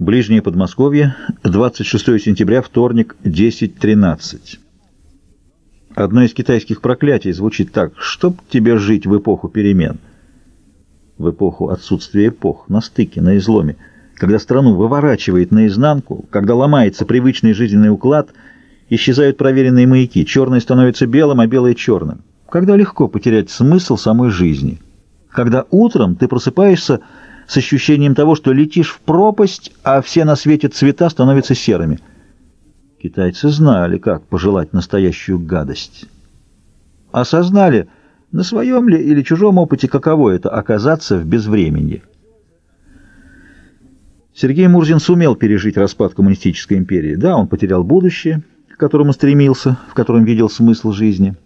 Ближнее Подмосковье, 26 сентября, вторник, 10.13. Одно из китайских проклятий звучит так «Чтоб тебе жить в эпоху перемен». В эпоху отсутствия эпох, на стыке, на изломе, когда страну выворачивает наизнанку, когда ломается привычный жизненный уклад, исчезают проверенные маяки, черное становится белым, а белое черным. Когда легко потерять смысл самой жизни. Когда утром ты просыпаешься с ощущением того, что летишь в пропасть, а все на свете цвета становятся серыми. Китайцы знали, как пожелать настоящую гадость. Осознали, на своем ли или чужом опыте, каково это оказаться в безвременье. Сергей Мурзин сумел пережить распад коммунистической империи. Да, он потерял будущее, к которому стремился, в котором видел смысл жизни.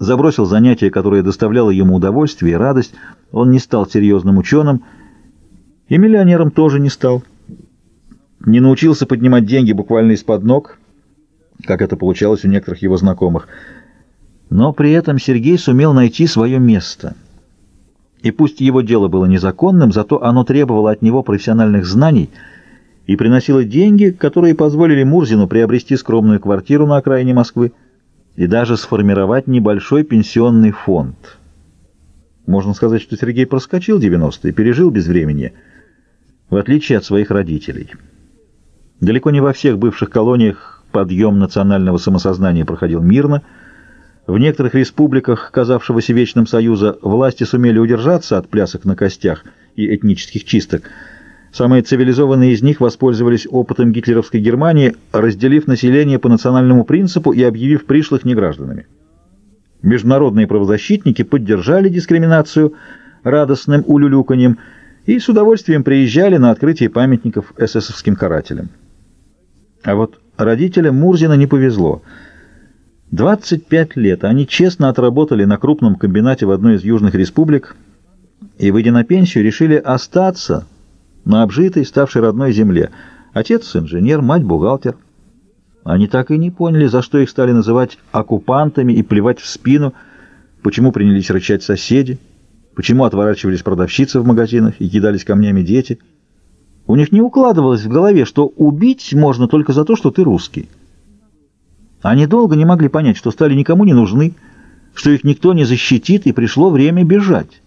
Забросил занятие, которое доставляло ему удовольствие и радость. Он не стал серьезным ученым, и миллионером тоже не стал. Не научился поднимать деньги буквально из-под ног, как это получалось у некоторых его знакомых. Но при этом Сергей сумел найти свое место. И пусть его дело было незаконным, зато оно требовало от него профессиональных знаний и приносило деньги, которые позволили Мурзину приобрести скромную квартиру на окраине Москвы и даже сформировать небольшой пенсионный фонд. Можно сказать, что Сергей проскочил 90-е, пережил безвременье, в отличие от своих родителей. Далеко не во всех бывших колониях подъем национального самосознания проходил мирно. В некоторых республиках, казавшегося Вечным Союза, власти сумели удержаться от плясок на костях и этнических чисток. Самые цивилизованные из них воспользовались опытом гитлеровской Германии, разделив население по национальному принципу и объявив пришлых негражданами. Международные правозащитники поддержали дискриминацию радостным улюлюканьем, и с удовольствием приезжали на открытие памятников эсэсовским карателям. А вот родителям Мурзина не повезло. 25 лет они честно отработали на крупном комбинате в одной из южных республик и, выйдя на пенсию, решили остаться на обжитой, ставшей родной земле. Отец инженер, мать бухгалтер. Они так и не поняли, за что их стали называть оккупантами и плевать в спину, почему принялись рычать соседи. Почему отворачивались продавщицы в магазинах и кидались камнями дети? У них не укладывалось в голове, что убить можно только за то, что ты русский. Они долго не могли понять, что стали никому не нужны, что их никто не защитит, и пришло время бежать.